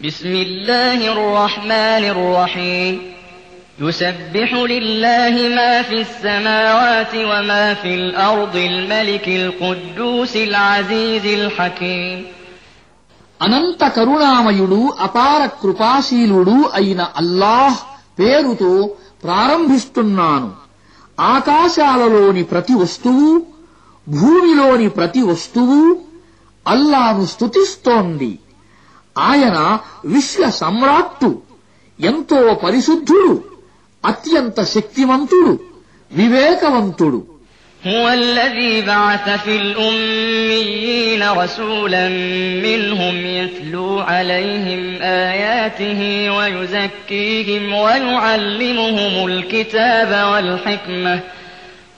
بسم الله الرحمن الرحيم يسبح لله ما في السماوات وما في الأرض الملك القدوس العزيز الحكيم అనంత కరుణామయుడు అపార కృపాశీలుడు అయిన అల్లాహ్ పేరుతో ప్రారంభిస్తున్నాను ఆకాశాలలోని ప్రతి వస్తువు భూమిలోని ప్రతి వస్తువు అల్లాను స్తుతిస్తోంది ఆయన విశ్వ సమ్రాట్టు ఎంతో పరిశుద్ధుడు అత్యంత శక్తివంతుడు వివేకవంతుడు هو الذي بعث في الأميين رسولا منهم يتلو عليهم آياته ويزكيهم ويعلمهم الكتاب والحكمة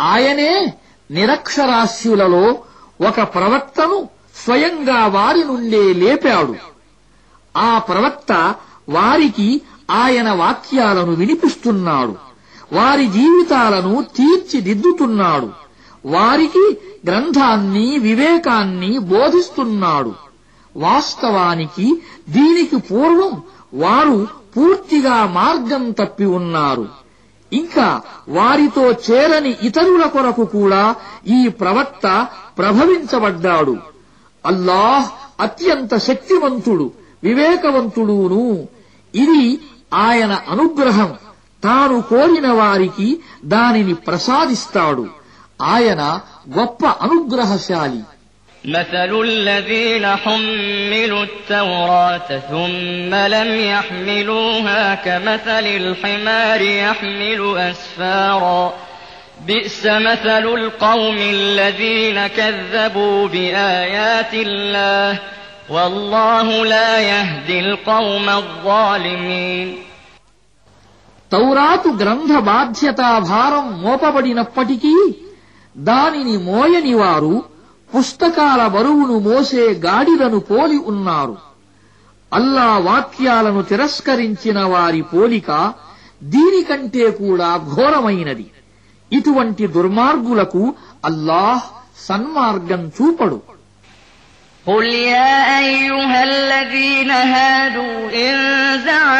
ఆయనే నిరక్షరాస్యులలో ఒక ప్రవక్తను స్వయంగా వారి నుండే లేపాడు. ఆ ప్రవక్త వారికి ఆయన వాక్యాలను వినిపిస్తున్నాడు. వారి జీవితాలను తీర్చిదిద్దుతున్నాడు. వారికి గ్రంథాన్ని వివేకాన్ని బోధిస్తున్నాడు. వాస్తవానికి దీనికి పూర్వం వారు పూర్తిగా మార్గం తప్పి ఉన్నారు. ఇంకా వారితో చేరని ఇతరుల కొరకు కూడా ఈ ప్రవక్త ప్రభవించబడ్డాడు. అల్లాహ్ అత్యంత శక్తివంతుడు వివేకవంతుడును. ఇది ఆయన అనుగ్రహం. తాను కోరిన వారికి దానిని ప్రసాదిస్తాడు. ఆయన గొప్ప అనుగ్రహశాలి. مثل الذين حملوا التوراة ثم لم يحملوها كمثل الحمار يحمل أسفارا بئس مثل القوم الذين كذبوا بآيات الله والله لا يهدي القوم الظالمين తౌరాతు గ్రంథ బాధ్యతా భారం మోపబడినప్పటికీ దానిని మోయని వారు పుస్తకాల బరువును మోసే గాడిదను పోలి ఉన్నారు అల్లా వాక్యాలను తిరస్కరించిన వారి పోలిక దీనికంటే కూడా ఘోరమైనది ఇటువంటి దుర్మార్గులకు అల్లాహ్ సన్మార్గం చూపడు قل يا أيها الذين هادوا إن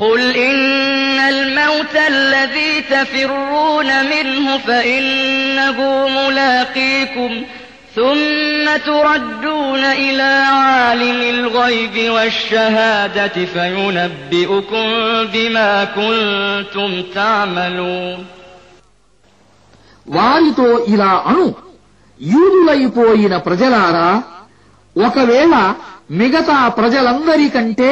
قل إن الموت الذي تفرون منه فإنه ملاقيكم ثم تردون إلى عالم الغيب والشهادة فينبئكم بما كنتم تعملون వారితో ఇలా అను యూదులైపోయిన ప్రజలారా ఒకవేళ మిగతా ప్రజలందరికంటే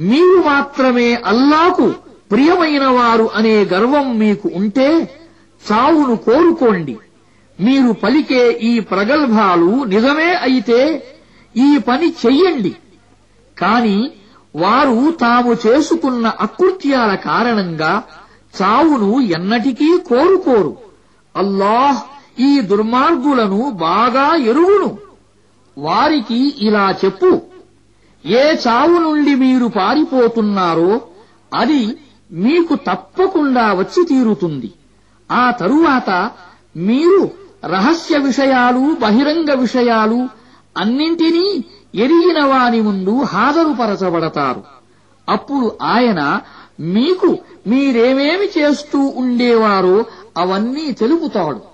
మీరు మాత్రమే అల్లాకు ప్రియమైన వారు అనే గర్వం మీకు ఉంటే చావును కోరుకోండి. మీరు పలికే ఈ ప్రగల్భాలు నిజమే అయితే ఈ పని చెయ్యండి. కాని వారు తాము చేసుకున్న అకృత్యాల కారణంగా చావును ఎన్నటికీ కోరుకోరు. అల్లాహ్ ఈ దుర్మార్గులను బాగా ఎరుగును. వారికి ఇలా చెప్పు. ఏ చావు నుండి మీరు పారిపోతున్నారో అది మీకు తప్పకుండా వచ్చి తీరుతుంది. ఆ తరువాత మీరు రహస్య విషయాలు బహిరంగ విషయాలు అన్నింటినీ ఎరిగిన వాని ముందు హాజరుపరచబడతారు. అప్పుడు ఆయన మీకు మీరేమేమి చేస్తూ ఉండేవారో అవన్నీ తెలుపుతాడు.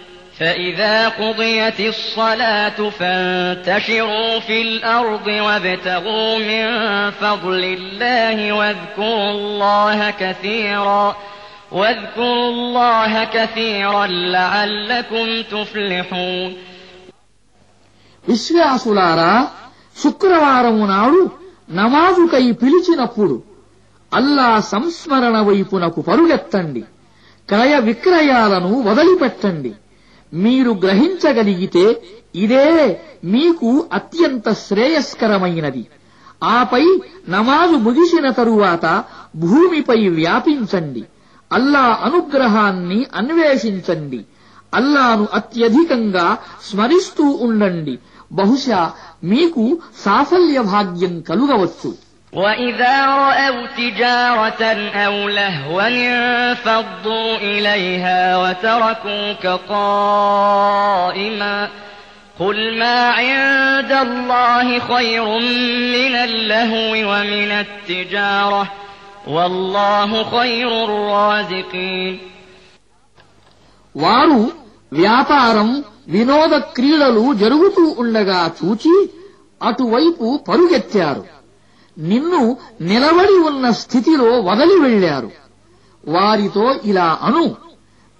فإذا قضيت الصلاة فانتشروا في الأرض وابتغوا من فضل الله واذكروا الله كثيرا واذكروا الله كثيرا لعلكم تفلحون విశ్వాసులారా శుక్రవారము నాడు నమాజుకై పిలిచినప్పుడు అల్లా సంస్మరణ వైపునకు పరుగెత్తండి క్రయ విక్రయాలను వదిలిపెట్టండి మీరు గ్రహించగలిగితే ఇదే మీకు అత్యంత శ్రేయస్కరమైనది. ఆపై నమాజు ముగిసిన తరువాత భూమిపై వ్యాపించండి. అల్లా అనుగ్రహాన్ని అన్వేషించండి. అల్లాను అత్యధికంగా స్మరిస్తూ ఉండండి. బహుశా మీకు సాఫల్య భాగ్యం కలుగవచ్చు. وإذا رأوا تجارة أو لهوا انفضوا إليها وتركوك قائما قل ما عند الله خير من اللهو ومن التجارة والله خير الرازقين వారు వ్యాపారం వినోద క్రీడలు జరుగుతూ ఉండగా చూచి అటువైపు పరుగెత్తారు నిన్ను నిలబడి ఉన్న స్థితిలో వదలి వెళ్ళారు వారితో ఇలా అను.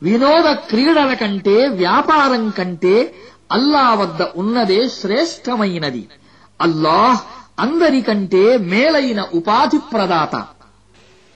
వినోద క్రీడల కంటే వ్యాపారం కంటే అల్లా వద్ద ఉన్నదే శ్రేష్టమైనది. అల్లాహ్ అందరికంటే మేలైన ఉపాధి ప్రదాత.